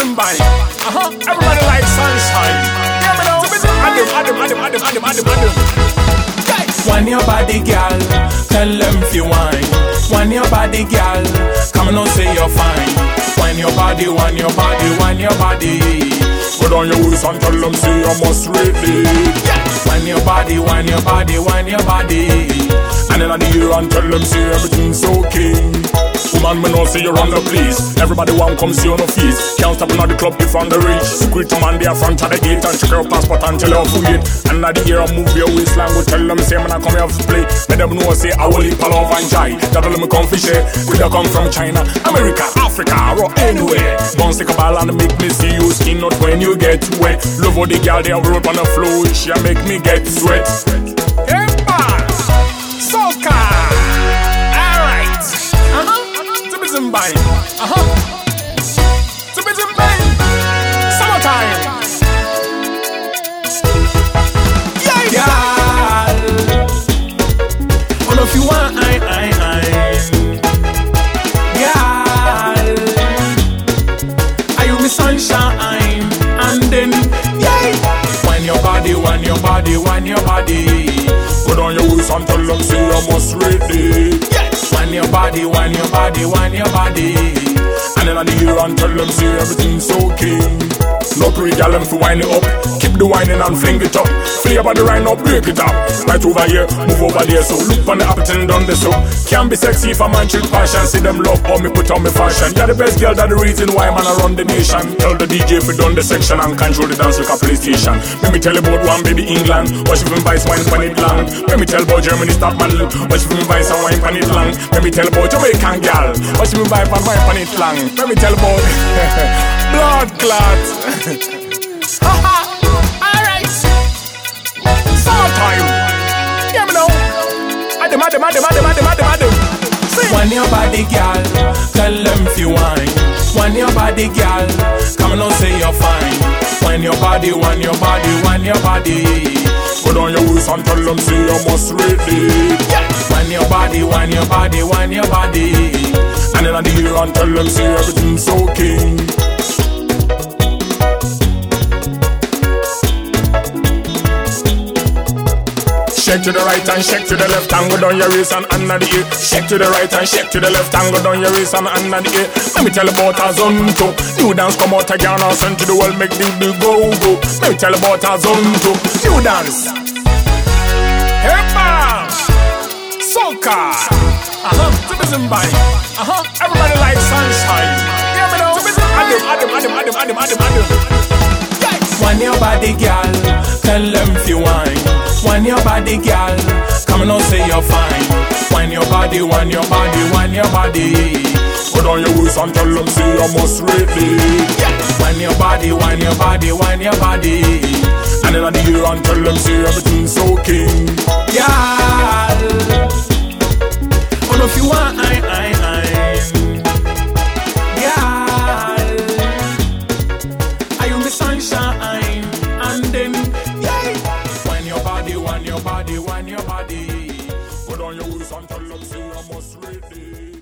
Listen, by. Uh huh. Everybody likes sunshine. Hear me now. Adam, Adam, Adam, Adam, Adam, Adam, Adam. Wine your body, girl. Tell them if you wine. Wine your body, girl. Come on, say you're fine. Wine your body, wine your body, wine your body. Put on your waist and tell them say I must it. Wine your body, wine your body, wine your body. And then I the ear and tell them say everything's okay. Woman, me know see you run the place. Everybody want come see you on the face. Can't stop in the club if on the reach. Secret man there front of the gate and check your passport and tell you how wait. And at the ear move your waistline, go tell them say man I come here to play. Let them know say I will eat love and joy. That let me come fish it. We don't come from China, America, Africa, or anywhere. Don't stick a ball and make me see you skin out when you get wet. Love how the girl they roll on the floor, she make me get sweat. If you want, I, I, I. Girl. Are you my sunshine? And then, yeah. Wine your body, wine your body, wine your body. Put on your waist and tell them say I must ready. Yes. Wine your body, wine your body, wine your body. And then I the ear and tell them say everything's okay. No pretty gal them fi wine it up. Keep the whining and fling it up. Flavor the rhino, break it up. Right over here, move over there. So look on the appetite done the so. Can't be sexy if a man chill passion. See them love how me put on me fashion. You're the best girl, that the reason why man I run the nation. Tell the DJ fi done the section and control the dance like a PlayStation. Let me tell you about one baby England. Watch even vice wine pan it long. Let me tell about Germany stop man. Watch even vice and wine pan it long. Let me tell about Jamaican gal. Watch even vice and wine pan it long. Let me tell about blood clot. Uh-huh. Alright. Summertime. Yeah, me know. Adam, Adam, Adam, Adam, Adam, Adam, Adam. Wine your body, girl. Tell them if you wine. Wine your body, girl. Come on, say you're fine. Wine your body, wine your body, wine your body. Put on your waist and tell them say you must ready. Wine your body, wine your body, wine your body. And then I the ear and tell them say everything's okay. Shake to the right and shake to the left and go down your waist and under the ear. Shake to the right and shake to the left and go down your waist and under the ear. Let me tell about Azonto. New dance come out again and send to the world make the big go go. Let me tell about Azonto. New dance. Man, soca. Uh huh. To the Zimbabwe. Uh huh. Everybody likes sunshine. Hear me now. Adam, Adam, Adam, Adam, Adam, Adam, Adam. Wine your body, girl. Tell them if you wine. Wine your body, girl. Come on, say you're fine. Wine your body, wine your body, wine your body. Put on your waist and tell them say I must ready. Wine your body, wine your body, wine your body. And then I the ear and tell them say everything's okay. on your waist and tell them say I must it.